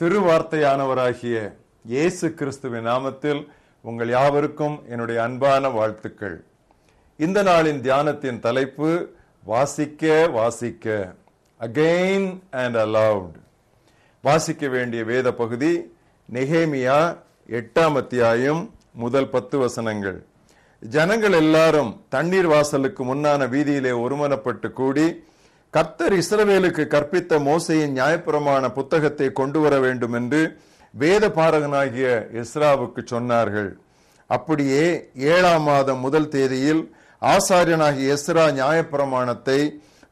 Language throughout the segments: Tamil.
திருவார்த்தையானவராகிய இயேசு கிறிஸ்துவின் நாமத்தில் உங்கள் யாவருக்கும் என்னுடைய அன்பான வாழ்த்துக்கள். இந்த நாளின் தியானத்தின் தலைப்பு வாசிக்க வாசிக்க அகெயின் அண்ட் அலவுட் வாசிக்க வேண்டிய வேத பகுதி நெகேமியா எட்டாம் அத்தியாயம் முதல் பத்து வசனங்கள். ஜனங்கள் எல்லாரும் தண்ணீர் வாசலுக்கு முன்னான வீதியிலே ஒருமனப்பட்டு கூடி கர்த்தர் இஸ்ரவேலுக்கு கற்பித்த மோசையின் நியாயப்பிரமாண புத்தகத்தை கொண்டு வர வேண்டும் என்று வேத பாரகனாகிய இஸ்ராவுக்கு சொன்னார்கள். அப்படியே ஏழாம் மாதம் முதல் தேதியில் ஆசாரியனாகிய எஸ்ரா நியாயப்பிரமாணத்தை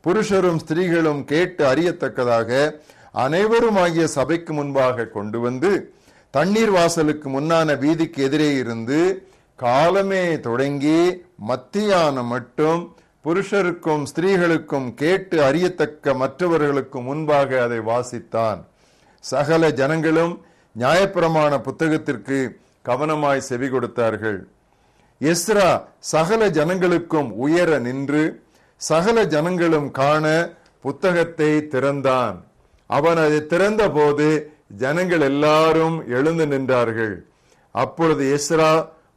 புருஷரும் ஸ்திரீகளும் கேட்டு அறியத்தக்கதாக அனைவரும் ஆகிய சபைக்கு முன்பாக கொண்டு வந்து தண்ணீர் வாசலுக்கு முன்னான வீதிக்கு எதிரே இருந்து காலமே தொடங்கி மத்தியானம் மட்டும் புருஷருக்கும் ஸ்திரீகளுக்கும் கேட்டு அறியத்தக்க மற்றவர்களுக்கு முன்பாக அதை வாசித்தான். சகல ஜனங்களும் நியாயப்பிரமாண புத்தகத்திற்கு கவனமாய் செவி கொடுத்தார்கள். எஸ்ரா சகல ஜனங்களுக்கும் உயர நின்று சகல ஜனங்களும் காண புத்தகத்தை திறந்தான். அவன் அதை திறந்த போது ஜனங்கள் எல்லாரும் எழுந்து நின்றார்கள். அப்பொழுது எஸ்ரா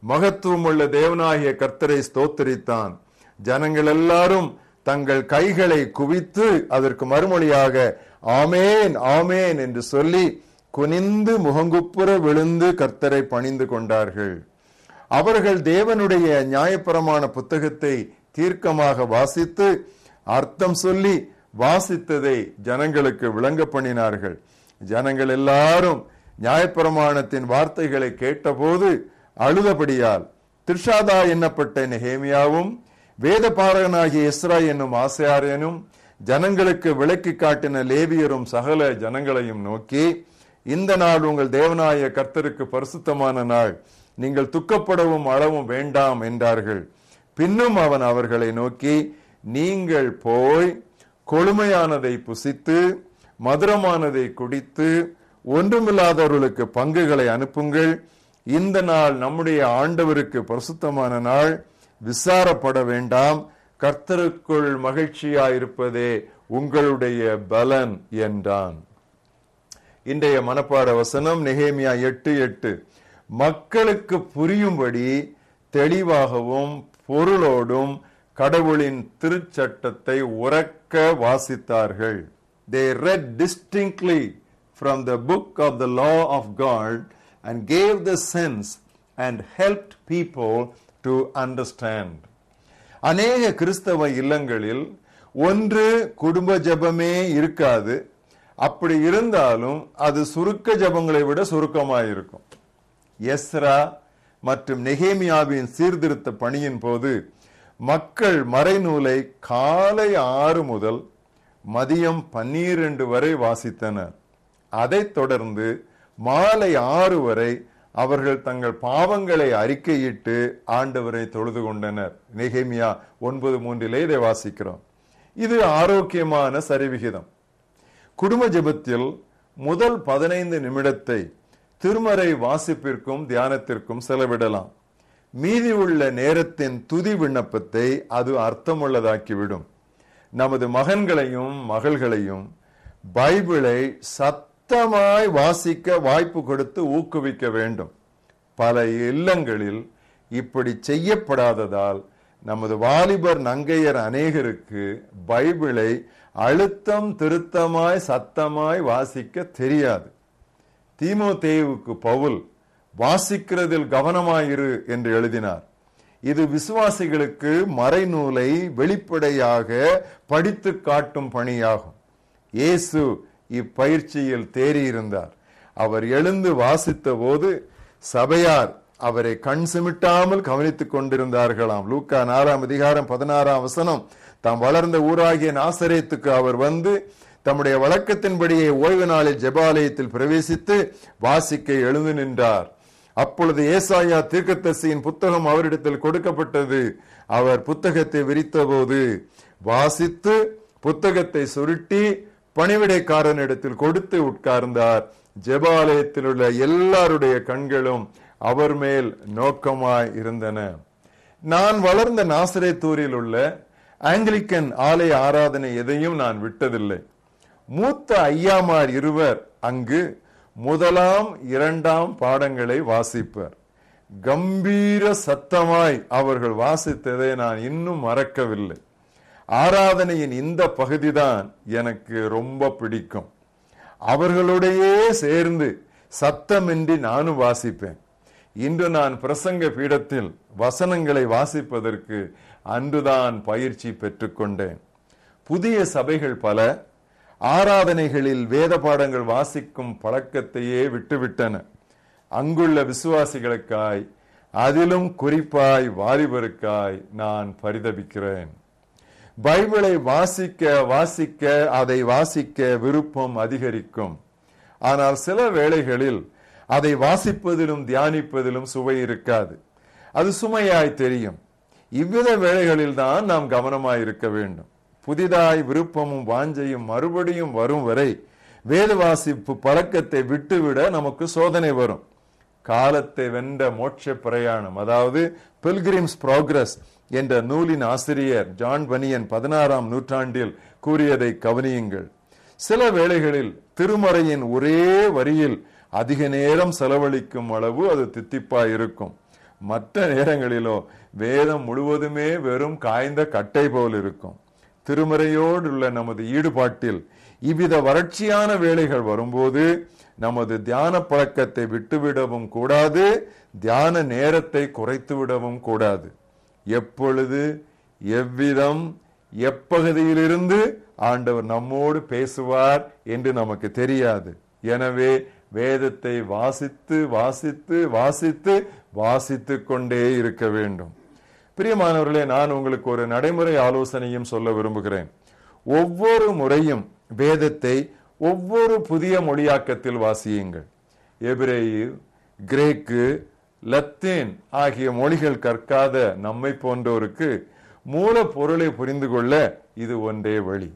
மகத்துவமுள்ள தேவனாகிய கர்த்தரை ஸ்தோத்தரித்தான். ஜனங்கள் எல்லாரும் தங்கள் கைகளை குவித்து அதற்கு மறுமொழியாக ஆமேன் ஆமேன் என்று சொல்லி குனிந்து முகங்குப்புற விழுந்து கர்த்தரை பணிந்து கொண்டார்கள். அவர்கள் தேவனுடைய நியாயபரமான புத்தகத்தை தீர்க்கமாக வாசித்து அர்த்தம் சொல்லி வாசித்ததை ஜனங்களுக்கு விளங்க பண்ணினார்கள். ஜனங்கள் எல்லாரும் நியாயப்பிரமாணத்தின் வார்த்தைகளை கேட்டபோது அழுதபடியால் திர்ஷாதா என்னப்பட்ட நெஹேமியாவும் வேத பாரகனாகிய இஸ்ரா என்னும் ஆசையாரியனும் ஜனங்களுக்கு விளக்கி காட்டின லேவியரும் சகல ஜனங்களையும் நோக்கி இந்த நாள் உங்கள் தேவனாய கர்த்தருக்கு பரிசுத்தமான நாள். நீங்கள் துக்கப்படவும் அளவும் வேண்டாம் என்றார்கள். பின்னும் அவன் அவர்களை நோக்கி நீங்கள் போய் கொழுமையானதை புசித்து மதுரமானதை குடித்து ஒன்றுமில்லாதவர்களுக்கு பங்குகளை அனுப்புங்கள். இந்த நாள் நம்முடைய ஆண்டவருக்கு பரிசுத்தமான நாள். விசாரப்பட வேண்டாம். கர்த்தருக்குள் மகிழ்ச்சியாயிருப்பதே உங்களுடைய பலன் என்றான். இன்றைய மனப்பாட வசனம் நெகேமியா எட்டு எட்டு. மக்களுக்கு புரியும்படி தெளிவாகவும் பொருளோடும் கடவுளின் திருச்சட்டத்தை உறக்க வாசித்தார்கள். They read distinctly from the book of the law of God and gave the sense and help people to understand அநேக கிறிஸ்தவ இல்லங்களில் ஒன்று குடும்ப ஜபமே இருக்காது. அப்படி இருந்தாலும் அது சுருக்க ஜபங்களை விட சுருக்கமாயிருக்கும். எஸ்ரா மற்றும் நெகேமியாவின் சீர்திருத்த பணியின் போது மக்கள் மறைநூலை காலை ஆறு முதல் மதியம் பன்னிரண்டு வரை வாசித்தனர். அதைத் தொடர்ந்து மாலை ஆறு வரை அவர்கள் தங்கள் பாவங்களை அறிக்கையிட்டு ஆண்டவரை தொழுது கொண்டனர். நெகேமியா ஒன்பது மூன்றிலே இதை வாசிக்கிறோம். இது ஆரோக்கியமான சரிவிகிதம். குடும்ப ஜெபத்தில் முதல் பதினைந்து நிமிடத்தை திருமறை வாசிப்பிற்கும் தியானத்திற்கும் செலவிடலாம். மீதி உள்ள நேரத்தின் துதி விண்ணப்பத்தை அது அர்த்தமுள்ளதாக்கிவிடும். நமது மகன்களையும் மகள்களையும் பைபிளை சுத்தமாய் வாசிக்க வாய்ப்பு கொடுத்து ஊக்குவிக்க வேண்டும். பல இல்லங்களில் இப்படி செய்யப்படாததால் நமது வாலிபர் நங்கையர் அநேகருக்கு பைபிளை அழுத்தம் திருத்தமாய் சத்தமாய் வாசிக்க தெரியாது. தீமோதேவுக்கு பவுல் வாசிக்கிறதில் கவனமாயிரு என்று எழுதினார். இது விசுவாசிகளுக்கு மறைநூலை வெளிப்படையாக படித்து காட்டும் பணியாகும். இயேசு இப்பயிற்சியில் தேறியிருந்தார். அவர் எழுந்து வாசித்த போது சபையார் அவரை கண் சிமிட்டாமல் கவனித்துக் கொண்டிருந்தார்களாம். லூக்கா நாலாம் அதிகாரம் பதினாறாம் வசனம் தாம் வளர்ந்த ஊராகிய நாசரேத்துக்கு அவர் வந்து தம்முடைய வழக்கத்தின்படியே ஓய்வு நாளில் ஜெபாலயத்தில் பிரவேசித்து வாசிக்க எழுந்து நின்றார். அப்பொழுது ஏசாயா தீர்க்கத்தசியின் புத்தகம் அவரிடத்தில் கொடுக்கப்பட்டது. அவர் புத்தகத்தை விரித்தபோது வாசித்து புத்தகத்தை சுருட்டி பணிவிடைக்காரனிடத்தில் கொடுத்து உட்கார்ந்தார். ஜெபாலயத்தில் உள்ள எல்லாருடைய கண்களும் அவர் மேல் நோக்கமாய் இருந்தன. நான் வளர்ந்த நாசரேத்தூரில் உள்ள ஆங்கிலிக்கன் ஆலய ஆராதனை எதையும் நான் விட்டதில்லை. மூத்த ஐயாமார் இருவர் அங்கு முதலாம் இரண்டாம் பாடங்களை வாசிப்பர். கம்பீர சத்தமாய் அவர்கள் வாசித்ததை நான் இன்னும் மறக்கவில்லை. ஆராதனையின் இந்த பகுதி தான் எனக்கு ரொம்ப பிடிக்கும். அவர்களுடையே சேர்ந்து சத்தமின்றி நானும் வாசிப்பேன். இன்று நான் பிரசங்க பீடத்தில் வசனங்களை வாசிப்பதற்கு அன்றுதான் பயிற்சி பெற்றுக்கொண்டேன் புதிய சபைகள் பல ஆராதனைகளில் வேத பாடங்கள் வாசிக்கும் பழக்கத்தையே விட்டுவிட்டன. அங்குள்ள விசுவாசிகளுக்காய் அதிலும் குறிப்பாய் வாலிபருக்காய் நான் பரிதபிக்கிறேன். பைபிளை வாசிக்க வாசிக்க அதை வாசிக்க விருப்பம் அதிகரிக்கும். ஆனால் சில வேளைகளில் அதை வாசிப்பதிலும் தியானிப்பதிலும் சுவை இருக்காது. அது சுமையாய் தெரியும். இவ்வித வேளைகளில் தான் நாம் கவனமாய் இருக்க வேண்டும். புதிதாய் விருப்பமும் வாஞ்சையும் மறுபடியும் வரும் வரை வேத வாசிப்பு பழக்கத்தை விட்டுவிட நமக்கு சோதனை வரும். காலத்தை வென்ற மோட்ச பிரயாணம் அதாவது பில்கிரிம்ஸ் ப்ராக்ரஸ் என்ற நூலின் ஆசிரியர் ஜான் பனியன் பதினாறாம் நூற்றாண்டில் கூறியதை கவனியுங்கள். சில வேளைகளில் திருமறையின் ஒரே வரியில் அதிக நேரம் செலவழிக்கும் அளவு அது தித்திப்பாய் இருக்கும் மற்ற நேரங்களிலோ வேதம் முழுவதுமே வெறும் காய்ந்த கட்டை போல் இருக்கும் திருமறையோடு உள்ள நமது ஈடுபாட்டில் இவ்வித வறட்சியான வேலைகள் வரும்போது நமது தியான பழக்கத்தை விட்டுவிடவும் கூடாது தியான நேரத்தை குறைத்து விடவும் கூடாது. எப்பொழுது? எவ்விதம்? எப்பகுதியிலிருந்து? ஆண்டவர் நம்மோடு பேசுவார் என்று நமக்கு தெரியாது. எனவே வேதத்தை வாசித்து வாசித்து வாசித்து வாசித்து கொண்டே இருக்க வேண்டும். பிரியமானவர்களே நான் உங்களுக்கு ஒரு நடைமுறை ஆலோசனையும் சொல்ல விரும்புகிறேன். ஒவ்வொரு முறையும் வேதத்தை ஒவ்வொரு புதிய மொழியாக்கத்தில் வாசியுங்கள். எபிரேயு கிரேக்கு லத்தீன் ஆகிய மொழிகள் கற்காத நம்மை போன்றோருக்கு மூல பொருளை புரிந்து கொள்ள இது ஒன்றே வழி.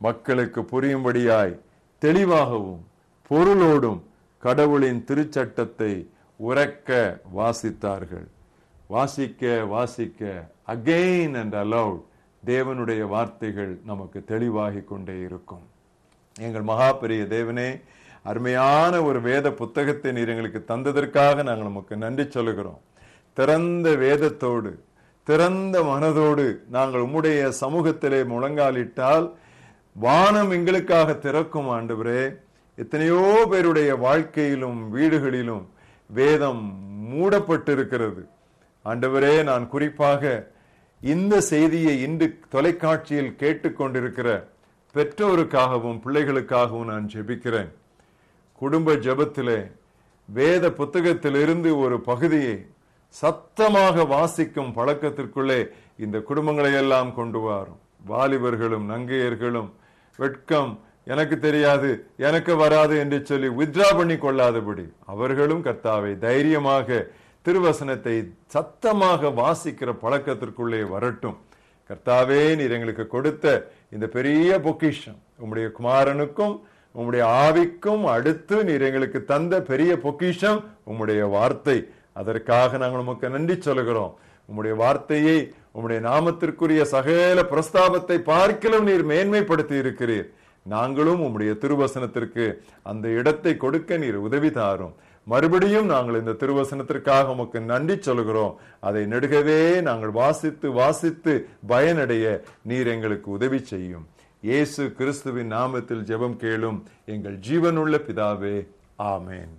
மக்களுக்கு புரியும்படியாய் தெளிவாகவும் பொருளோடும் கடவுளின் திருச்சட்டத்தை உறக்க வாசித்தார்கள். வாசிக்க வாசிக்க அகெயின் அண்ட் அலவுட் தேவனுடைய வார்த்தைகள் நமக்கு தெளிவாகி கொண்டே இருக்கும். எங்கள் மகாபெரிய தேவனே அருமையான ஒரு வேத புத்தகத்தை நீர் எங்களுக்கு தந்ததற்காக நாங்கள் நமக்கு நன்றி சொல்லுகிறோம். திறந்த வேதத்தோடு திறந்த மனதோடு நாங்கள் உம்முடைய சமூகத்திலே முழங்காலிட்டால் வானம் எங்களுக்காக திறக்கும் ஆண்டவரே. எத்தனையோ பேருடைய வாழ்க்கையிலும் வீடுகளிலும் வேதம் மூடப்பட்டிருக்கிறது. ஆண்டவரே நான் குறிப்பாக இந்த செய்தியை இன்று தொலைக்காட்சியில் கேட்டுக்கொண்டிருக்கிற பெற்றோருக்காகவும் பிள்ளைகளுக்காகவும் நான் ஜெபிக்கிறேன். குடும்ப ஜபத்திலே வேத புத்தகத்திலிருந்து ஒரு பகுதியை சத்தமாக வாசிக்கும் பழக்கத்திற்குள்ளே இந்த குடும்பங்களை எல்லாம் கொண்டு வரும். வாலிபர்களும் நங்கையர்களும் வெட்கம் எனக்கு தெரியாது எனக்கு வராது என்று சொல்லி வித்ரா பண்ணி கொள்ளாதபடி அவர்களும் கர்த்தாவை தைரியமாக திருவசனத்தை சத்தமாக வாசிக்கிற பழக்கத்திற்குள்ளே வரட்டும். கர்த்தாவே நீர் எங்களுக்கு கொடுத்த இந்த பெரிய பொக்கிஷம். உம்முடைய குமாரனுக்கும் உம்முடைய ஆவிக்கும் அடுத்து நீர் எங்களுக்கு தந்த பெரிய பொக்கிஷம் உம்முடைய வார்த்தை. அதற்காக நாங்கள் உமக்கு நன்றி சொல்லுகிறோம். உம்முடைய வார்த்தையை உம்முடைய நாமத்திற்குரிய சகல பிரஸ்தாபத்தை பார்க்கலும் நீர் மேன்மைப்படுத்தி இருக்கிறீர். நாங்களும் உம்முடைய திருவசனத்திற்கு அந்த இடத்தை கொடுக்க நீர் உதவி தாரும். மறுபடியும் நாங்கள் இந்த திருவசனத்திற்காக உமக்கு நன்றி சொல்கிறோம் அதை நெடுகவே நாங்கள் வாசித்து வாசித்து பயனடைய நீர் எங்களுக்கு உதவி செய்யும். இயேசு கிறிஸ்துவின் நாமத்தில் ஜெபம் கேளும் எங்கள் ஜீவனுள்ள பிதாவே ஆமேன்.